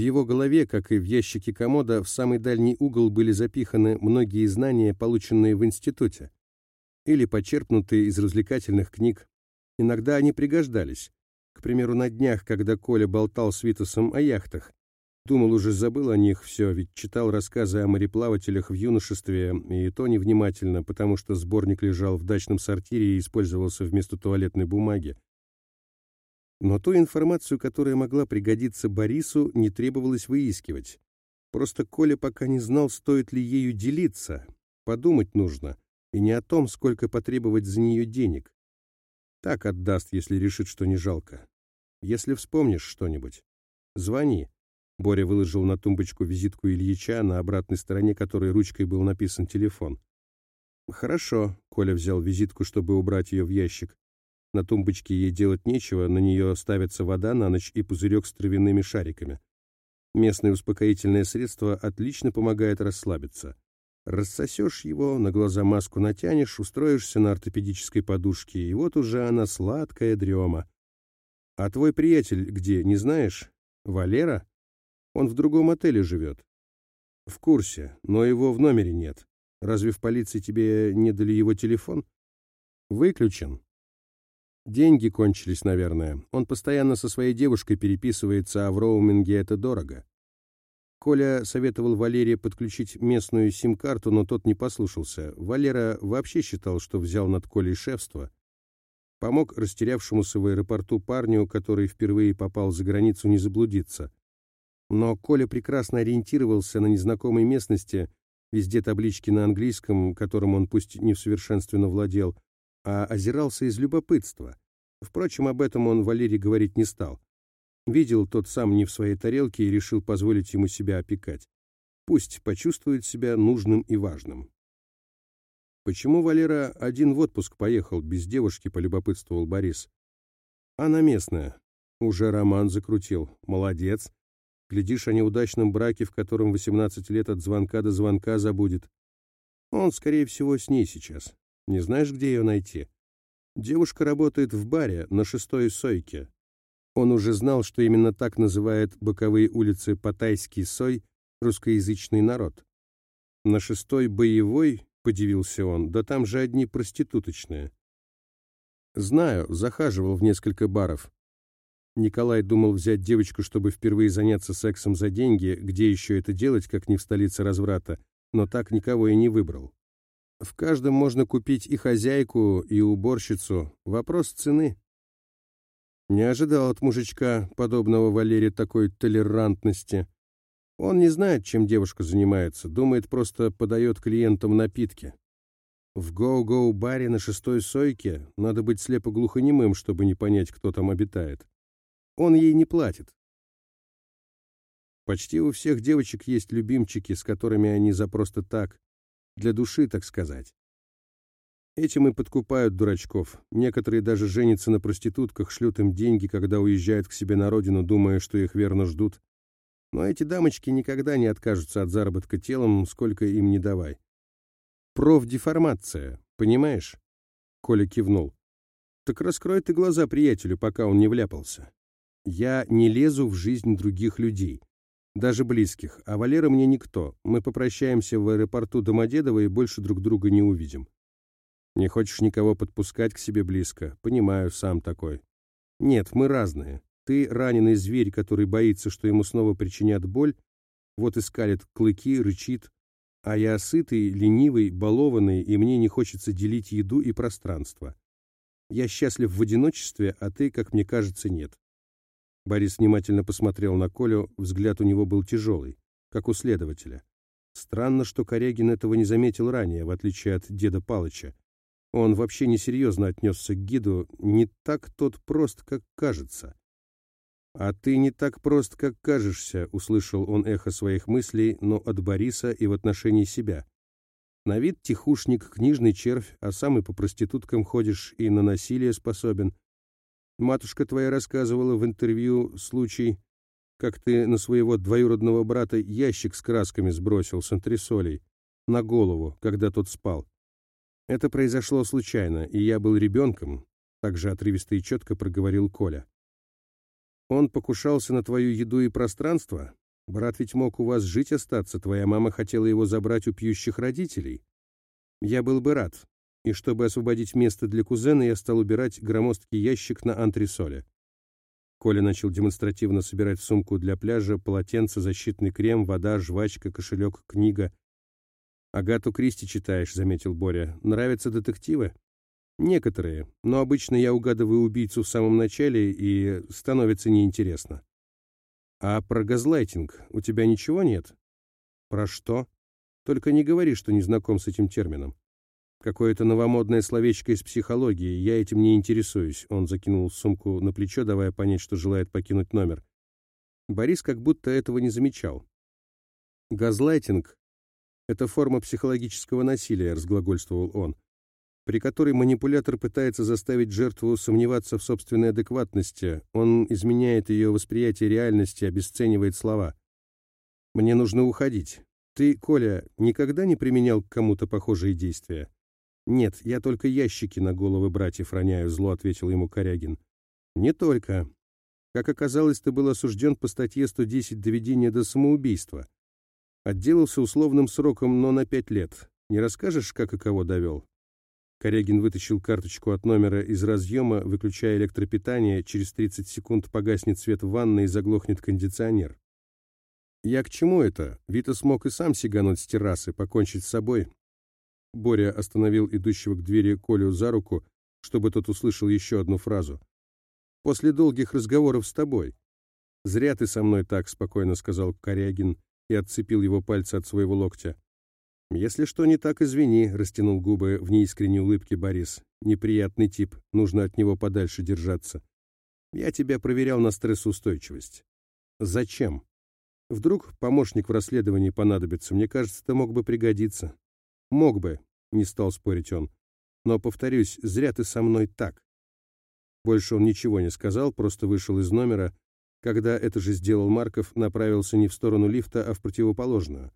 его голове, как и в ящике комода, в самый дальний угол были запиханы многие знания, полученные в институте, или почерпнутые из развлекательных книг. Иногда они пригождались. К примеру, на днях, когда Коля болтал с Витасом о яхтах. Думал, уже забыл о них все, ведь читал рассказы о мореплавателях в юношестве, и то невнимательно, потому что сборник лежал в дачном сортире и использовался вместо туалетной бумаги. Но ту информацию, которая могла пригодиться Борису, не требовалось выискивать. Просто Коля пока не знал, стоит ли ею делиться. Подумать нужно, и не о том, сколько потребовать за нее денег. Так отдаст, если решит, что не жалко. Если вспомнишь что-нибудь, звони. Боря выложил на тумбочку визитку Ильича, на обратной стороне которой ручкой был написан телефон. «Хорошо», — Коля взял визитку, чтобы убрать ее в ящик. На тумбочке ей делать нечего, на нее ставится вода на ночь и пузырек с травяными шариками. Местное успокоительное средство отлично помогает расслабиться. Рассосешь его, на глаза маску натянешь, устроишься на ортопедической подушке, и вот уже она сладкая дрема. А твой приятель где, не знаешь? Валера? Он в другом отеле живет. В курсе, но его в номере нет. Разве в полиции тебе не дали его телефон? Выключен. Деньги кончились, наверное. Он постоянно со своей девушкой переписывается, а в роуминге это дорого. Коля советовал Валерии подключить местную сим-карту, но тот не послушался. Валера вообще считал, что взял над Колей шефство. Помог растерявшемуся в аэропорту парню, который впервые попал за границу, не заблудиться. Но Коля прекрасно ориентировался на незнакомой местности, везде таблички на английском, которым он пусть не в совершенственно владел, а озирался из любопытства. Впрочем, об этом он Валерий говорить не стал. Видел тот сам не в своей тарелке и решил позволить ему себя опекать. Пусть почувствует себя нужным и важным. «Почему Валера один в отпуск поехал, без девушки?» — полюбопытствовал Борис. «Она местная. Уже роман закрутил. Молодец. Глядишь о неудачном браке, в котором 18 лет от звонка до звонка забудет. Он, скорее всего, с ней сейчас. Не знаешь, где ее найти? Девушка работает в баре на шестой сойке. Он уже знал, что именно так называет боковые улицы Патайский сой русскоязычный народ. На шестой боевой, подивился он, да там же одни проституточные. Знаю, захаживал в несколько баров. Николай думал взять девочку, чтобы впервые заняться сексом за деньги, где еще это делать, как не в столице разврата, но так никого и не выбрал. В каждом можно купить и хозяйку, и уборщицу. Вопрос цены. Не ожидал от мужичка, подобного Валере, такой толерантности. Он не знает, чем девушка занимается, думает, просто подает клиентам напитки. В гоу-гоу-баре на шестой сойке надо быть слепо-глухонемым, чтобы не понять, кто там обитает. Он ей не платит. Почти у всех девочек есть любимчики, с которыми они за просто так, для души, так сказать. Этим и подкупают дурачков. Некоторые даже женятся на проститутках, шлют им деньги, когда уезжают к себе на родину, думая, что их верно ждут. Но эти дамочки никогда не откажутся от заработка телом, сколько им не давай. Профдеформация, понимаешь? Коля кивнул. Так раскрой ты глаза приятелю, пока он не вляпался. Я не лезу в жизнь других людей, даже близких, а Валера мне никто. Мы попрощаемся в аэропорту Домодедово и больше друг друга не увидим. Не хочешь никого подпускать к себе близко? Понимаю, сам такой. Нет, мы разные. Ты раненый зверь, который боится, что ему снова причинят боль, вот и скалит клыки, рычит, а я сытый, ленивый, балованный, и мне не хочется делить еду и пространство. Я счастлив в одиночестве, а ты, как мне кажется, нет. Борис внимательно посмотрел на Колю, взгляд у него был тяжелый, как у следователя. Странно, что Корягин этого не заметил ранее, в отличие от деда Палыча. Он вообще несерьезно отнесся к гиду, не так тот прост, как кажется. «А ты не так прост, как кажешься», — услышал он эхо своих мыслей, но от Бориса и в отношении себя. На вид тихушник, книжный червь, а сам и по проституткам ходишь и на насилие способен. Матушка твоя рассказывала в интервью случай, как ты на своего двоюродного брата ящик с красками сбросил с антресолей на голову, когда тот спал. Это произошло случайно, и я был ребенком, так же отрывисто и четко проговорил Коля. Он покушался на твою еду и пространство? Брат ведь мог у вас жить остаться, твоя мама хотела его забрать у пьющих родителей. Я был бы рад. И чтобы освободить место для кузена, я стал убирать громоздкий ящик на антресоле. Коля начал демонстративно собирать сумку для пляжа полотенце, защитный крем, вода, жвачка, кошелек, книга. «Агату Кристи читаешь», — заметил Боря. «Нравятся детективы?» «Некоторые, но обычно я угадываю убийцу в самом начале, и становится неинтересно». «А про газлайтинг у тебя ничего нет?» «Про что?» «Только не говори, что не знаком с этим термином». Какое-то новомодное словечко из психологии, я этим не интересуюсь. Он закинул сумку на плечо, давая понять, что желает покинуть номер. Борис как будто этого не замечал. Газлайтинг — это форма психологического насилия, разглагольствовал он, при которой манипулятор пытается заставить жертву сомневаться в собственной адекватности, он изменяет ее восприятие реальности, обесценивает слова. «Мне нужно уходить. Ты, Коля, никогда не применял к кому-то похожие действия?» «Нет, я только ящики на головы братьев роняю», — зло ответил ему Корягин. «Не только. Как оказалось, ты был осужден по статье 110 «Доведение до самоубийства». Отделался условным сроком, но на пять лет. Не расскажешь, как и кого довел?» Корягин вытащил карточку от номера из разъема, выключая электропитание, через 30 секунд погаснет свет в ванной и заглохнет кондиционер. «Я к чему это? Вита смог и сам сигануть с террасы, покончить с собой, Боря остановил идущего к двери Колю за руку, чтобы тот услышал еще одну фразу. «После долгих разговоров с тобой». «Зря ты со мной так», — спокойно сказал Корягин и отцепил его пальцы от своего локтя. «Если что не так, извини», — растянул губы в неискренней улыбке Борис. «Неприятный тип, нужно от него подальше держаться. Я тебя проверял на стрессоустойчивость». «Зачем?» «Вдруг помощник в расследовании понадобится. Мне кажется, ты мог бы пригодиться. Мог бы, не стал спорить он. Но, повторюсь, зря ты со мной так. Больше он ничего не сказал, просто вышел из номера. Когда это же сделал Марков, направился не в сторону лифта, а в противоположную.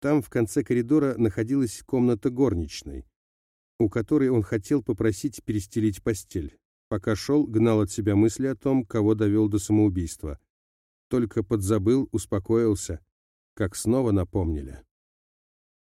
Там, в конце коридора, находилась комната горничной, у которой он хотел попросить перестелить постель. Пока шел, гнал от себя мысли о том, кого довел до самоубийства. Только подзабыл, успокоился, как снова напомнили.